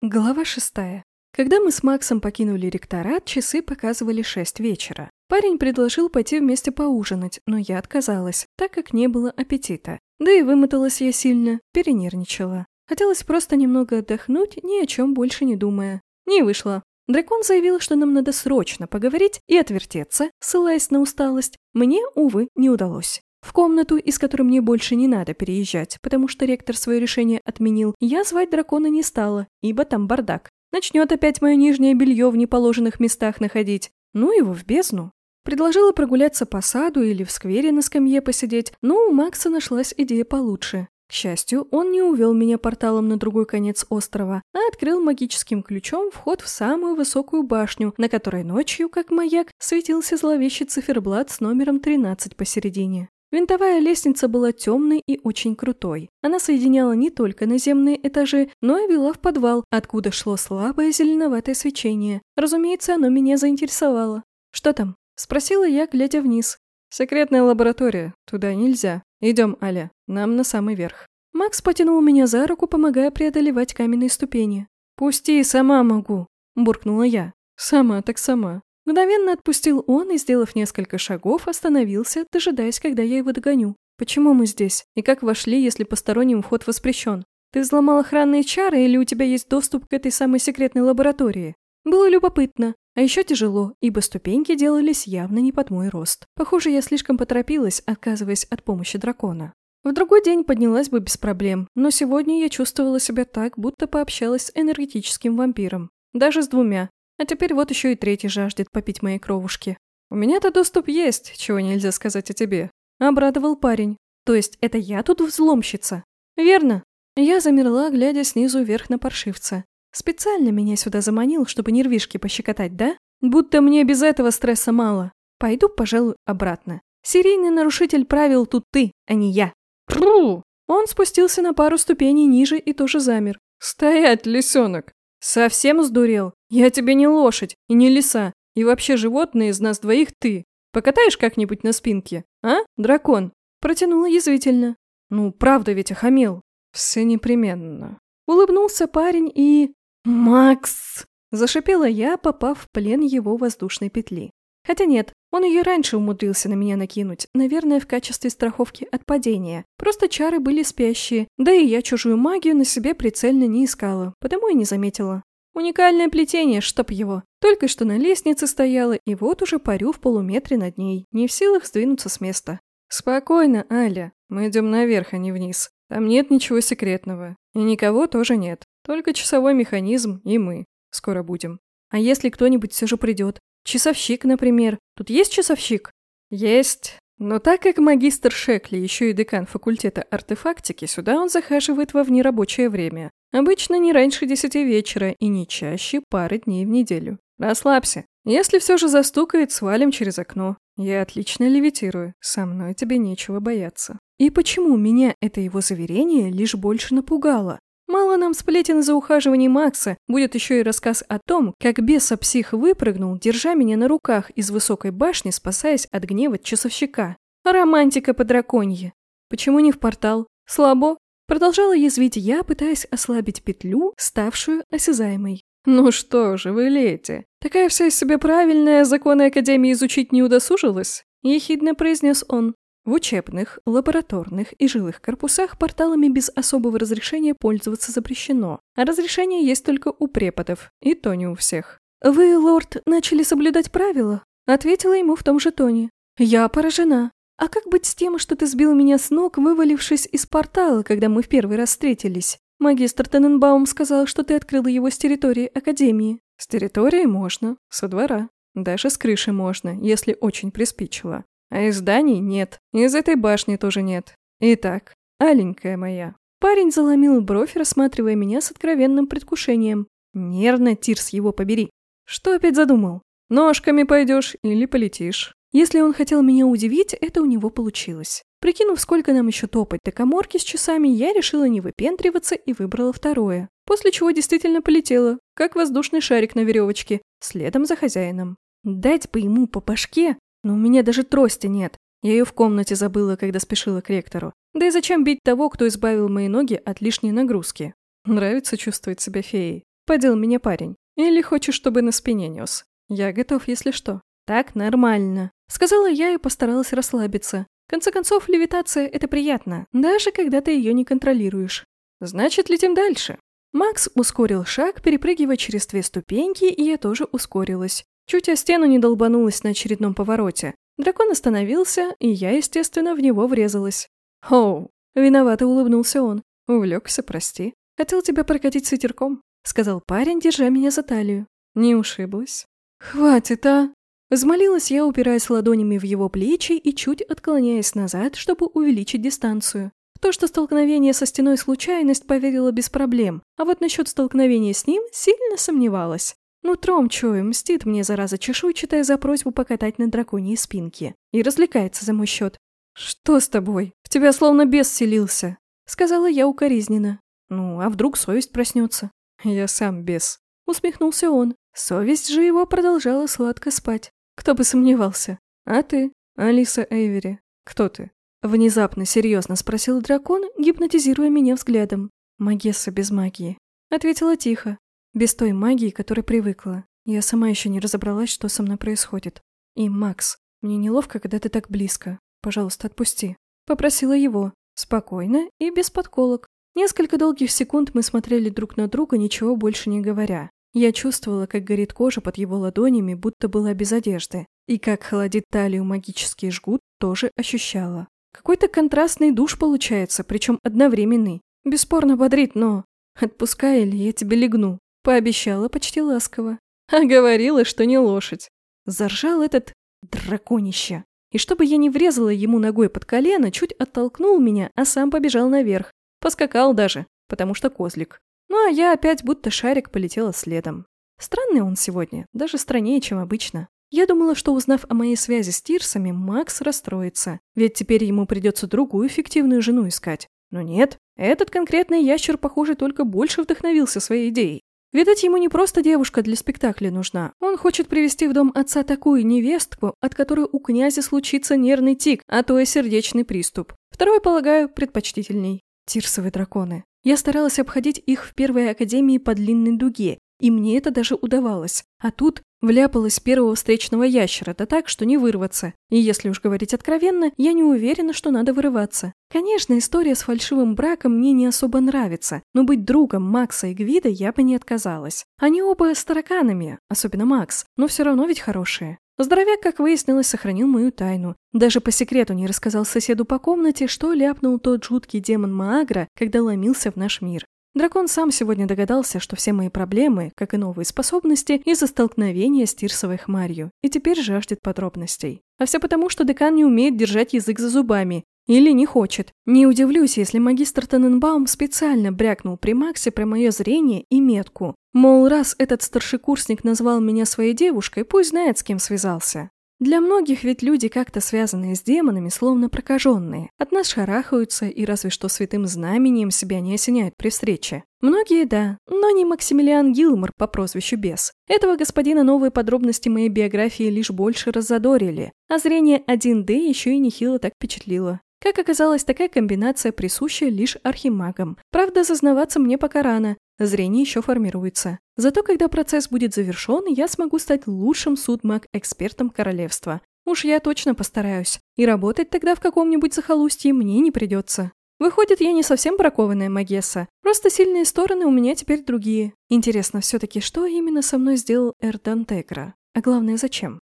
Глава шестая. Когда мы с Максом покинули ректорат, часы показывали шесть вечера. Парень предложил пойти вместе поужинать, но я отказалась, так как не было аппетита. Да и вымоталась я сильно, перенервничала. Хотелось просто немного отдохнуть, ни о чем больше не думая. Не вышло. Дракон заявил, что нам надо срочно поговорить и отвертеться, ссылаясь на усталость. Мне, увы, не удалось. В комнату, из которой мне больше не надо переезжать, потому что ректор свое решение отменил, я звать дракона не стала, ибо там бардак. Начнет опять мое нижнее белье в неположенных местах находить. Ну его в бездну. Предложила прогуляться по саду или в сквере на скамье посидеть, но у Макса нашлась идея получше. К счастью, он не увел меня порталом на другой конец острова, а открыл магическим ключом вход в самую высокую башню, на которой ночью, как маяк, светился зловещий циферблат с номером 13 посередине. Винтовая лестница была темной и очень крутой. Она соединяла не только наземные этажи, но и вела в подвал, откуда шло слабое зеленоватое свечение. Разумеется, оно меня заинтересовало. «Что там?» – спросила я, глядя вниз. «Секретная лаборатория. Туда нельзя. Идем, Аля. Нам на самый верх». Макс потянул меня за руку, помогая преодолевать каменные ступени. «Пусти, сама могу», – буркнула я. «Сама так сама». Мгновенно отпустил он и, сделав несколько шагов, остановился, дожидаясь, когда я его догоню. «Почему мы здесь? И как вошли, если посторонним вход воспрещен? Ты взломал охранные чары или у тебя есть доступ к этой самой секретной лаборатории?» Было любопытно, а еще тяжело, ибо ступеньки делались явно не под мой рост. Похоже, я слишком поторопилась, отказываясь от помощи дракона. В другой день поднялась бы без проблем, но сегодня я чувствовала себя так, будто пообщалась с энергетическим вампиром. Даже с двумя, а теперь вот еще и третий жаждет попить моей кровушки. У меня-то доступ есть, чего нельзя сказать о тебе. Обрадовал парень. То есть это я тут взломщица? Верно. Я замерла, глядя снизу вверх на паршивца. Специально меня сюда заманил, чтобы нервишки пощекотать, да? Будто мне без этого стресса мало. Пойду, пожалуй, обратно. Серийный нарушитель правил тут ты, а не я. Пру! Он спустился на пару ступеней ниже и тоже замер. «Стоять, лисенок!» «Совсем сдурел? Я тебе не лошадь и не лиса, и вообще животное из нас двоих ты. Покатаешь как-нибудь на спинке, а, дракон?» Протянула язвительно. «Ну, правда ведь охамел». «Все непременно». Улыбнулся парень и... «Макс!» Зашипела я, попав в плен его воздушной петли. Хотя нет, он ее раньше умудрился на меня накинуть, наверное, в качестве страховки от падения. Просто чары были спящие, да и я чужую магию на себе прицельно не искала, потому и не заметила. Уникальное плетение, чтоб его. Только что на лестнице стояла, и вот уже парю в полуметре над ней, не в силах сдвинуться с места. «Спокойно, Аля. Мы идем наверх, а не вниз. Там нет ничего секретного. И никого тоже нет. Только часовой механизм и мы. Скоро будем. А если кто-нибудь все же придет? Часовщик, например. Тут есть часовщик? Есть. Но так как магистр Шекли еще и декан факультета артефактики, сюда он захаживает во внерабочее время. Обычно не раньше десяти вечера и не чаще пары дней в неделю. Расслабься. Если все же застукает, свалим через окно. Я отлично левитирую. Со мной тебе нечего бояться. И почему меня это его заверение лишь больше напугало? Мало нам сплетен за ухаживание Макса, будет еще и рассказ о том, как беса-псих выпрыгнул, держа меня на руках из высокой башни, спасаясь от гнева часовщика. Романтика по драконье. Почему не в портал? Слабо? Продолжала язвить я, пытаясь ослабить петлю, ставшую осязаемой. «Ну что же вы, лети, такая вся из себя правильная, законы Академии изучить не удосужилась?» – ехидно произнес он. В учебных, лабораторных и жилых корпусах порталами без особого разрешения пользоваться запрещено, а разрешение есть только у преподов, и то не у всех. «Вы, лорд, начали соблюдать правила?» – ответила ему в том же тоне. «Я поражена. А как быть с тем, что ты сбил меня с ног, вывалившись из портала, когда мы в первый раз встретились? Магистр Тененбаум сказал, что ты открыл его с территории Академии». «С территории можно, со двора. Даже с крыши можно, если очень приспичило. А из зданий нет. Из этой башни тоже нет. Итак, аленькая моя. Парень заломил бровь, рассматривая меня с откровенным предвкушением. Нервно, Тирс, его побери. Что опять задумал? Ножками пойдешь или полетишь? Если он хотел меня удивить, это у него получилось. Прикинув, сколько нам еще топать до коморки с часами, я решила не выпендриваться и выбрала второе. После чего действительно полетела, как воздушный шарик на веревочке, следом за хозяином. Дать бы ему по башке, но у меня даже трости нет. Я ее в комнате забыла, когда спешила к ректору. Да и зачем бить того, кто избавил мои ноги от лишней нагрузки? Нравится чувствовать себя феей. Подел меня парень. Или хочешь, чтобы на спине нес? Я готов, если что. Так нормально. Сказала я и постаралась расслабиться. В конце концов, левитация – это приятно, даже когда ты ее не контролируешь. Значит, летим дальше. Макс ускорил шаг, перепрыгивая через две ступеньки, и я тоже ускорилась. Чуть о стену не долбанулась на очередном повороте. Дракон остановился, и я, естественно, в него врезалась. «Оу!» – виновато улыбнулся он. «Увлекся, прости. Хотел тебя прокатить с ветерком», – сказал парень, держа меня за талию. Не ушиблась. «Хватит, а!» Взмолилась я, упираясь ладонями в его плечи и чуть отклоняясь назад, чтобы увеличить дистанцию. То, что столкновение со стеной случайность, поверила без проблем, а вот насчет столкновения с ним сильно сомневалась. Нутром чую, мстит мне, зараза чешуйчатая, за просьбу покатать на драконьей спинке. И развлекается за мой счет. «Что с тобой? В тебя словно бес селился», — сказала я укоризненно. «Ну, а вдруг совесть проснется?» «Я сам бес», — усмехнулся он. Совесть же его продолжала сладко спать. Кто бы сомневался. А ты, Алиса Эйвери, кто ты? Внезапно серьезно спросил дракон, гипнотизируя меня взглядом. Магесса без магии. Ответила тихо. Без той магии, которой привыкла. Я сама еще не разобралась, что со мной происходит. И, Макс, мне неловко, когда ты так близко. Пожалуйста, отпусти. Попросила его. Спокойно и без подколок. Несколько долгих секунд мы смотрели друг на друга, ничего больше не говоря. Я чувствовала, как горит кожа под его ладонями, будто была без одежды. И как холодит талию магический жгут, тоже ощущала. Какой-то контрастный душ получается, причем одновременный. Бесспорно бодрит, но... Отпускай, или я тебе легну. Пообещала почти ласково. А говорила, что не лошадь. Заржал этот драконище. И чтобы я не врезала ему ногой под колено, чуть оттолкнул меня, а сам побежал наверх. Поскакал даже, потому что козлик. Ну а я опять будто шарик полетела следом. Странный он сегодня, даже страннее, чем обычно. Я думала, что узнав о моей связи с Тирсами, Макс расстроится, ведь теперь ему придется другую фиктивную жену искать. Но нет, этот конкретный ящер, похоже, только больше вдохновился своей идеей. Видать, ему не просто девушка для спектакля нужна. Он хочет привести в дом отца такую невестку, от которой у князя случится нервный тик, а то и сердечный приступ. Второй, полагаю, предпочтительней. Тирсовые драконы. Я старалась обходить их в первой академии по длинной дуге, и мне это даже удавалось. А тут вляпалась первого встречного ящера, да так, что не вырваться. И если уж говорить откровенно, я не уверена, что надо вырываться. Конечно, история с фальшивым браком мне не особо нравится, но быть другом Макса и Гвида я бы не отказалась. Они оба с тараканами, особенно Макс, но все равно ведь хорошие. Здоровяк, как выяснилось, сохранил мою тайну. Даже по секрету не рассказал соседу по комнате, что ляпнул тот жуткий демон Маагра, когда ломился в наш мир. Дракон сам сегодня догадался, что все мои проблемы, как и новые способности, из-за столкновения с Тирсовой хмарью, и теперь жаждет подробностей. А все потому, что декан не умеет держать язык за зубами, или не хочет. Не удивлюсь, если магистр Тененбаум специально брякнул при Максе про мое зрение и метку. Мол, раз этот старшекурсник назвал меня своей девушкой, пусть знает, с кем связался. Для многих ведь люди, как-то связанные с демонами, словно прокаженные. От нас шарахаются и разве что святым знамением себя не осеняют при встрече. Многие – да, но не Максимилиан Гилмор по прозвищу Бес. Этого господина новые подробности моей биографии лишь больше раззадорили, а зрение 1D еще и нехило так впечатлило. Как оказалось, такая комбинация присуща лишь архимагам. Правда, зазнаваться мне пока рано, зрение еще формируется. Зато когда процесс будет завершен, я смогу стать лучшим судмаг-экспертом королевства. Уж я точно постараюсь. И работать тогда в каком-нибудь захолустье мне не придется. Выходит, я не совсем бракованная Магесса. Просто сильные стороны у меня теперь другие. Интересно все-таки, что именно со мной сделал Эрдан Тегра? А главное, зачем?